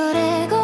노래고